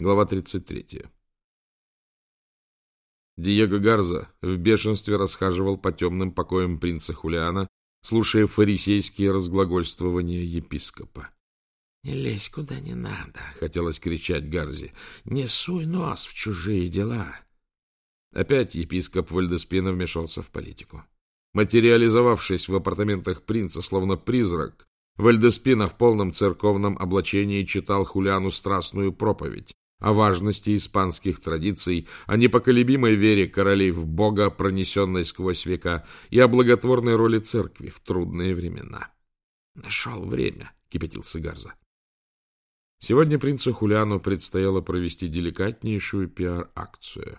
Глава 33. Диего Гарза в бешенстве расхаживал по темным покоям принца Хулиана, слушая фарисейские разглагольствования епископа. — Не лезь куда не надо, — хотелось кричать Гарзи. — Не суй нос в чужие дела. Опять епископ Вальдеспина вмешался в политику. Материализовавшись в апартаментах принца, словно призрак, Вальдеспина в полном церковном облачении читал Хулиану страстную проповедь, о важности испанских традиций, о непоколебимой вере королей в Бога, пронесенной сквозь века, и о благотворной роли церкви в трудные времена. «Нашел время», — кипятился Гарза. Сегодня принцу Хулиану предстояло провести деликатнейшую пиар-акцию.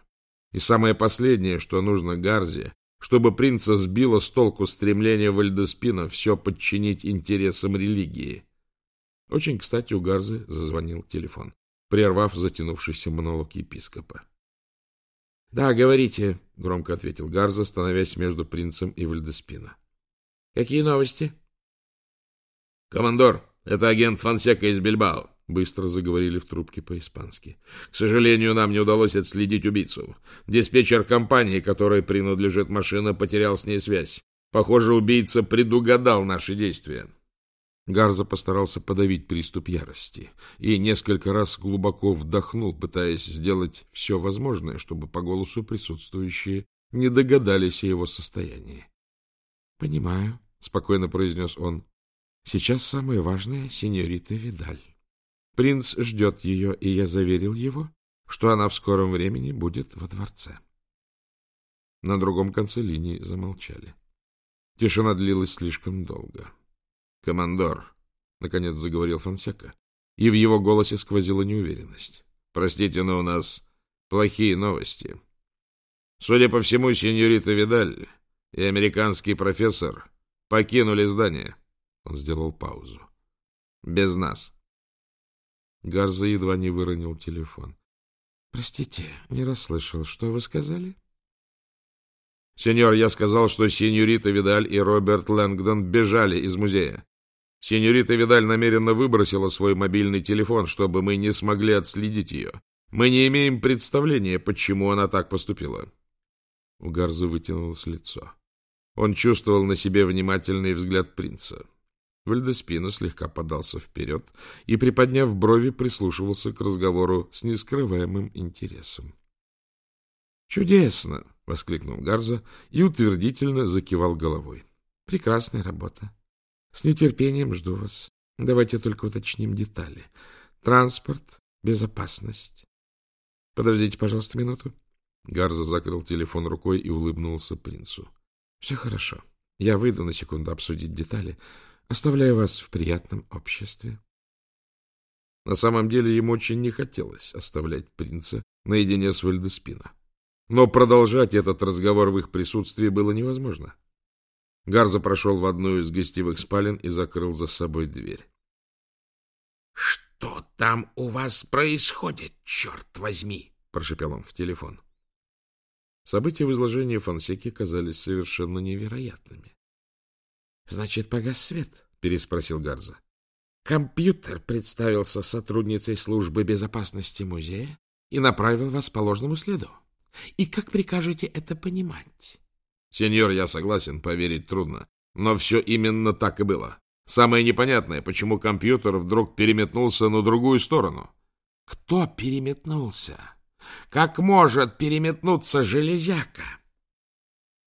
И самое последнее, что нужно Гарзе, чтобы принца сбило с толку стремление Вальдеспина все подчинить интересам религии. Очень кстати у Гарзы зазвонил телефон прервав затянувшийся монолог епископа. — Да, говорите, — громко ответил Гарза, становясь между принцем и Вальдеспино. — Какие новости? — Командор, это агент Фансека из Бильбао, — быстро заговорили в трубке по-испански. — К сожалению, нам не удалось отследить убийцу. Диспетчер компании, которой принадлежит машина, потерял с ней связь. Похоже, убийца предугадал наши действия. Гарза постарался подавить приступ ярости и несколько раз глубоко вдохнул, пытаясь сделать все возможное, чтобы по голосу присутствующие не догадались о его состоянии. — Понимаю, — спокойно произнес он. — Сейчас самое важное — сеньорита Видаль. Принц ждет ее, и я заверил его, что она в скором времени будет во дворце. На другом конце линии замолчали. Тишина длилась слишком долго. — «Командор», — наконец заговорил Фонсека, и в его голосе сквозила неуверенность. «Простите, но у нас плохие новости. Судя по всему, сеньорита Видаль и американский профессор покинули здание». Он сделал паузу. «Без нас». Гарза едва не выронил телефон. — Простите, не расслышал. Что вы сказали? — Сеньор, я сказал, что сеньорита Видаль и Роберт Лэнгдон бежали из музея. Сеньорита Видаль намеренно выбросила свой мобильный телефон, чтобы мы не смогли отследить ее. Мы не имеем представления, почему она так поступила. У Гарзы вытянулось лицо. Он чувствовал на себе внимательный взгляд принца. Вальдеспино слегка подался вперед и, приподняв брови, прислушивался к разговору с нескрываемым интересом. «Чудесно!» — воскликнул Гарза и утвердительно закивал головой. «Прекрасная работа. С нетерпением жду вас. Давайте только уточним детали. Транспорт, безопасность. Подождите, пожалуйста, минуту. Гарза закрыл телефон рукой и улыбнулся принцу. Все хорошо. Я выйду на секунду обсудить детали. Оставляю вас в приятном обществе. На самом деле ему очень не хотелось оставлять принца наедине с Вальдеспино. Но продолжать этот разговор в их присутствии было невозможно. Гарза прошел в одну из гостевых спален и закрыл за собой дверь. — Что там у вас происходит, черт возьми? — прошепел он в телефон. События в изложении Фонсеки казались совершенно невероятными. — Значит, погас свет? — переспросил Гарза. Компьютер представился сотрудницей службы безопасности музея и направил вас по ложному следу. И как прикажете это понимать? Сеньор, я согласен, поверить трудно. Но все именно так и было. Самое непонятное, почему компьютер вдруг переметнулся на другую сторону. Кто переметнулся? Как может переметнуться железяка?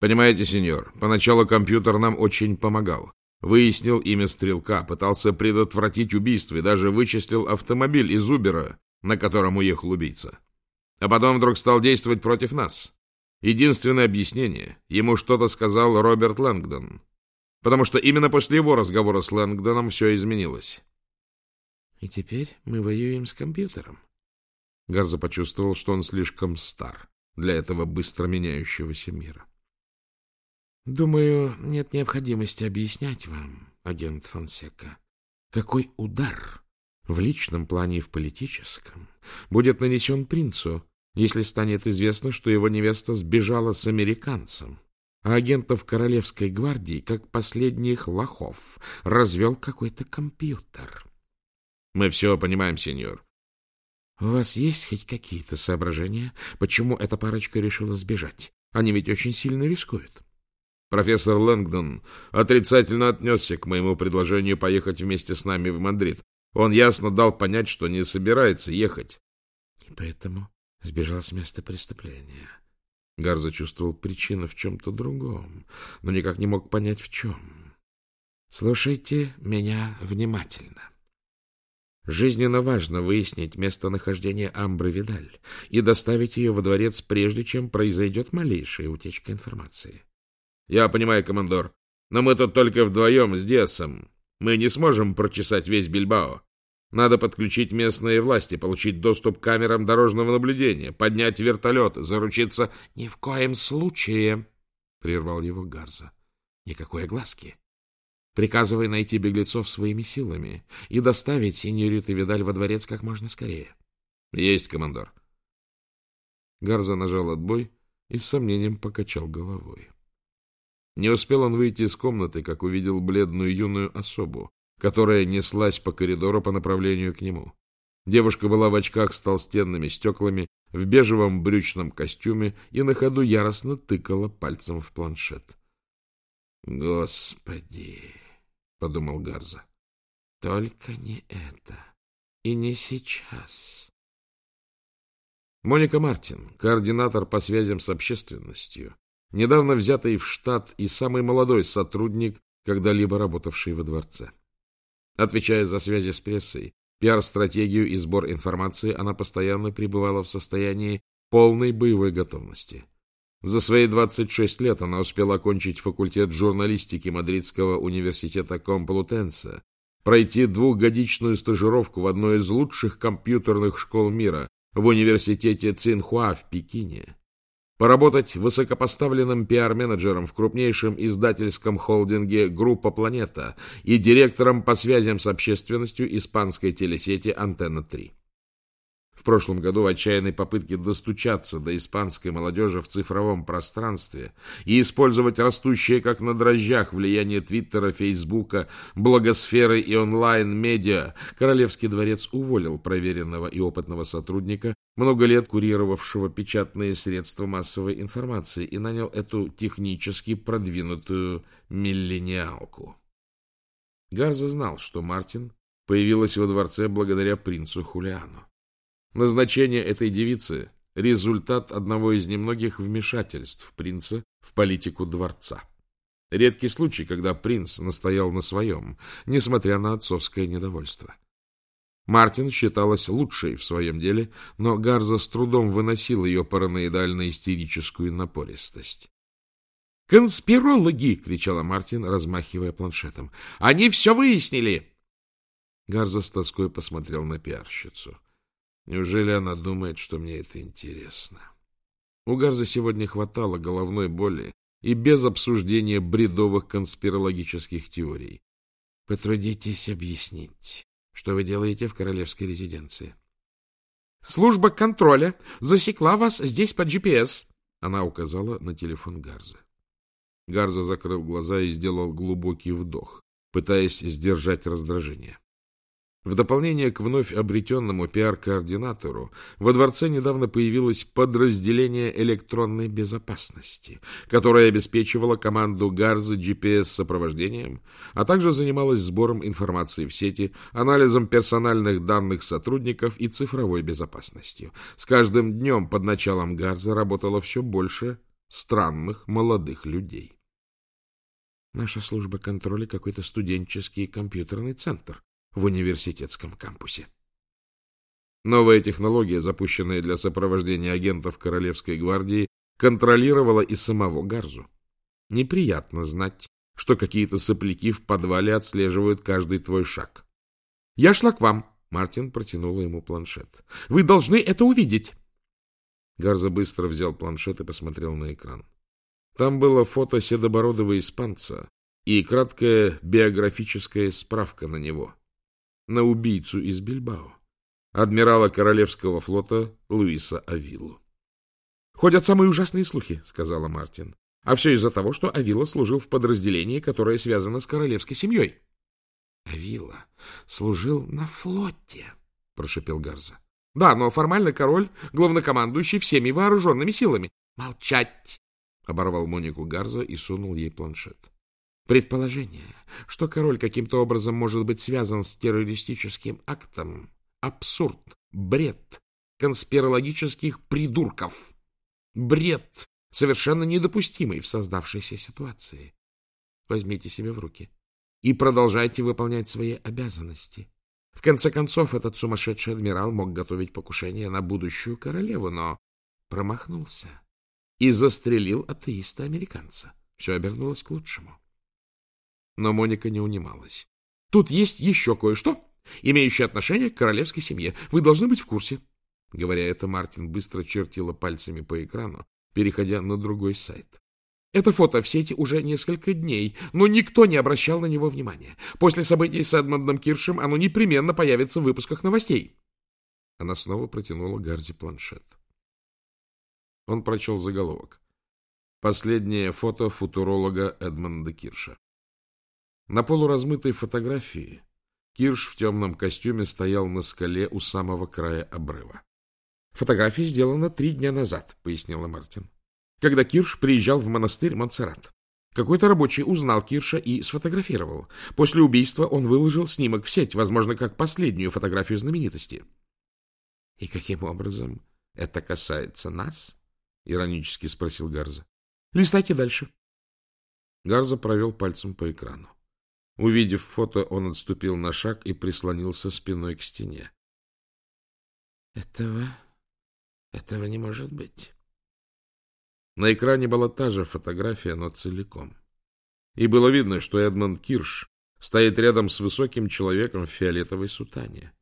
Понимаете, сеньор, поначалу компьютер нам очень помогал. Выяснил имя стрелка, пытался предотвратить убийство и даже вычислил автомобиль из Убера, на котором уехал убийца. А потом вдруг стал действовать против нас. Единственное объяснение — ему что-то сказал Роберт Лэнгдон. Потому что именно после его разговора с Лэнгдоном все изменилось. — И теперь мы воюем с компьютером. Гарза почувствовал, что он слишком стар для этого быстро меняющегося мира. — Думаю, нет необходимости объяснять вам, агент Фонсека, какой удар в личном плане и в политическом будет нанесен принцу, если станет известно, что его невеста сбежала с американцем, а агентов Королевской гвардии, как последних лохов, развел какой-то компьютер. — Мы все понимаем, сеньор. — У вас есть хоть какие-то соображения, почему эта парочка решила сбежать? Они ведь очень сильно рискуют. Профессор Лэнгдон отрицательно отнесся к моему предложению поехать вместе с нами в Мадрид. Он ясно дал понять, что не собирается ехать. И поэтому сбежал с места преступления. Гарза чувствовал причину в чем-то другом, но никак не мог понять, в чем. Слушайте меня внимательно. Жизненно важно выяснить местонахождение Амбры Видаль и доставить ее во дворец, прежде чем произойдет малейшая утечка информации. — Я понимаю, командор, но мы тут только вдвоем с Диасом. Мы не сможем прочесать весь Бильбао. Надо подключить местные власти, получить доступ к камерам дорожного наблюдения, поднять вертолет, заручиться... — Ни в коем случае, — прервал его Гарза. — Никакой огласки. Приказывай найти беглецов своими силами и доставить синьориту Видаль во дворец как можно скорее. — Есть, командор. Гарза нажал отбой и с сомнением покачал головой. Не успел он выйти из комнаты, как увидел бледную юную особу, которая неслась по коридору по направлению к нему. Девушка была в очках с толстенными стеклами, в бежевом брючном костюме и на ходу яростно тыкала пальцем в планшет. — Господи! — подумал Гарза. — Только не это. И не сейчас. Моника Мартин, координатор по связям с общественностью, недавно взятый в штат и самый молодой сотрудник, когда-либо работавший во дворце. Отвечая за связи с прессой, пиар-стратегию и сбор информации, она постоянно пребывала в состоянии полной боевой готовности. За свои 26 лет она успела окончить факультет журналистики Мадридского университета Комплутенса, пройти двухгодичную стажировку в одной из лучших компьютерных школ мира в университете Цинхуа в Пекине, поработать высокопоставленным пиар-менеджером в крупнейшем издательском холдинге «Группа Планета» и директором по связям с общественностью испанской телесети «Антенна-3». В прошлом году в отчаянной попытке достучаться до испанской молодежи в цифровом пространстве и использовать растущее как на дрожжах влияние Твиттера, Фейсбука, благосферы и онлайн-медиа, Королевский дворец уволил проверенного и опытного сотрудника, много лет курировавшего печатные средства массовой информации, и нанял эту технически продвинутую миллениалку. Гарза знал, что Мартин появилась во дворце благодаря принцу Хулиану. Назначение этой девицы – результат одного из немногих вмешательств принца в политику дворца. Редкий случай, когда принц настоял на своем, несмотря на отцовское недовольство. Мартин считалась лучшей в своем деле, но Гарза с трудом выносил ее параноидально-истерическую напористость. «Конспирологи!» — кричала Мартин, размахивая планшетом. «Они все выяснили!» Гарза с тоской посмотрел на пиарщицу. Неужели она думает, что мне это интересно? У Гарза сегодня хватало головной боли и без обсуждения бредовых конспирологических теорий. Потрудитесь объяснить, что вы делаете в королевской резиденции. Служба контроля засекла вас здесь по GPS. Она указала на телефон Гарза. Гарза закрыл глаза и сделал глубокий вдох, пытаясь сдержать раздражение. В дополнение к вновь обретенному пиар-координатору, во дворце недавно появилось подразделение электронной безопасности, которое обеспечивало команду Гарзы GPS-сопровождением, а также занималось сбором информации в сети, анализом персональных данных сотрудников и цифровой безопасностью. С каждым днем под началом Гарза работало все больше странных молодых людей. Наша служба контроля какой-то студенческий компьютерный центр, в университетском кампусе. Новая технология, запущенная для сопровождения агентов Королевской гвардии, контролировала и самого Гарзу. Неприятно знать, что какие-то сопляки в подвале отслеживают каждый твой шаг. — Я шла к вам, — Мартин протянула ему планшет. — Вы должны это увидеть. Гарза быстро взял планшет и посмотрел на экран. Там было фото седобородого испанца и краткая биографическая справка на него на убийцу из Бильбао, адмирала Королевского флота Луиса Авилу. — Ходят самые ужасные слухи, — сказала Мартин. — А все из-за того, что Авила служил в подразделении, которое связано с королевской семьей. — Авила служил на флоте, — прошепел Гарза. Да, но формально король — главнокомандующий всеми вооруженными силами. Молчать! — оборвал Монику Гарза и сунул ей планшет. Предположение, что король каким-то образом может быть связан с террористическим актом — абсурд, бред, конспирологических придурков. Бред, совершенно недопустимый в создавшейся ситуации. Возьмите себя в руки и продолжайте выполнять свои обязанности. В конце концов, этот сумасшедший адмирал мог готовить покушение на будущую королеву, но промахнулся и застрелил атеиста-американца. Все обернулось к лучшему. Но Моника не унималась. Тут есть еще кое-что, имеющее отношение к королевской семье. Вы должны быть в курсе. Говоря это, Мартин быстро чертила пальцами по экрану, переходя на другой сайт. Это фото в сети уже несколько дней, но никто не обращал на него внимания. После событий с Эдмондом Киршем оно непременно появится в выпусках новостей. Она снова протянула Гарзи планшет. Он прочел заголовок. Последнее фото футуролога Эдмонда Кирша. На полуразмытой фотографии Кирш в темном костюме стоял на скале у самого края обрыва. Фотография сделана три дня назад, пояснила Мартин, когда Кирш приезжал в монастырь Монсеррат. Какой-то рабочий узнал Кирша и сфотографировал. После убийства он выложил снимок в сеть, возможно, как последнюю фотографию знаменитости. — И каким образом это касается нас? — иронически спросил Гарза. — Листайте дальше. Гарза провел пальцем по экрану. Увидев фото, он отступил на шаг и прислонился спиной к стене. — Этого этого не может быть. На экране была та же фотография, но целиком. И было видно, что Эдмонд Кирш стоит рядом с высоким человеком в фиолетовой сутане.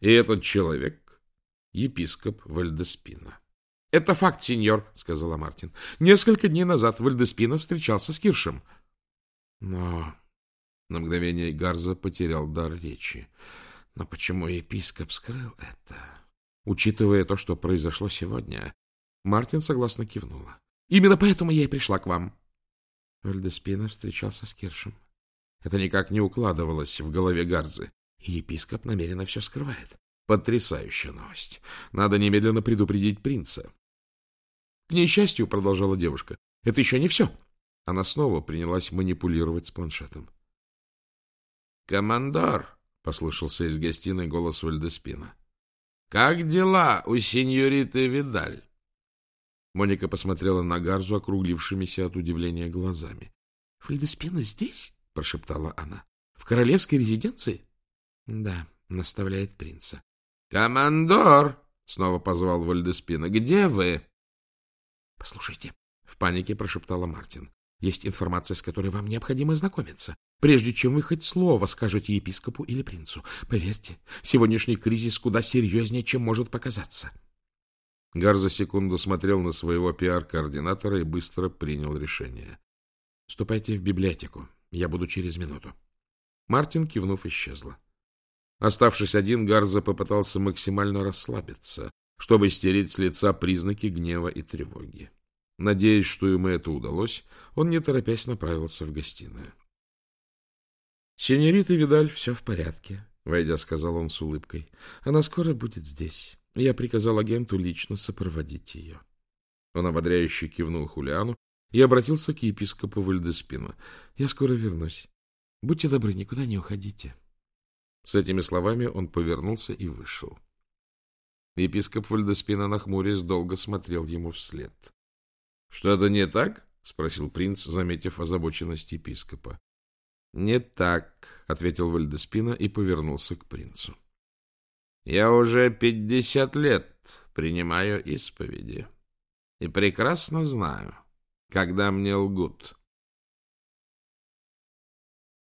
И этот человек — епископ Вальдеспина. — Это факт, сеньор, — сказала Мартин. — Несколько дней назад Вальдеспина встречался с Киршем. Но на мгновение Гарза потерял дар речи. Но почему епископ скрыл это? Учитывая то, что произошло сегодня, Мартин согласно кивнула. — Именно поэтому я и пришла к вам. Вальдеспина встречался с Киршем. Это никак не укладывалось в голове Гарзы. Епископ намеренно все скрывает. Потрясающая новость. Надо немедленно предупредить принца. — К несчастью, — продолжала девушка, — это еще не все. Она снова принялась манипулировать с планшетом. — Командор! — послышался из гостиной голос Вальдеспина. Как дела у сеньориты Видаль? Моника посмотрела на Гарзу округлившимися от удивления глазами. — Фальдеспина здесь? — прошептала она. — В королевской резиденции? — Да, — наставляет принца. — Командор! — снова позвал Вальдеспина. — Где вы? — Послушайте, — в панике прошептала Мартин. — Есть информация, с которой вам необходимо знакомиться прежде чем вы хоть слово скажете епископу или принцу. Поверьте, сегодняшний кризис куда серьезнее, чем может показаться. Гар за секунду смотрел на своего пиар-координатора и быстро принял решение. — Ступайте в библиотеку. Я буду через минуту. Мартин, кивнув, исчезла. Оставшись один, Гарза попытался максимально расслабиться, чтобы стереть с лица признаки гнева и тревоги. Надеясь, что ему это удалось, он, не торопясь, направился в гостиную. — Сеньорита Видаль, все в порядке, — войдя, сказал он с улыбкой. — Она скоро будет здесь. Я приказал агенту лично сопроводить ее. Он ободряюще кивнул Хулиану и обратился к епископу Вальдеспину. — Я скоро вернусь. Будьте добры, никуда не уходите. С этими словами он повернулся и вышел. Епископ Вальдеспина, нахмурясь, долго смотрел ему вслед. — Что это не так? — спросил принц, заметив озабоченность епископа. — Не так, — ответил Вальдеспина и повернулся к принцу. — Я уже пятьдесят лет принимаю исповеди и прекрасно знаю, когда мне лгут.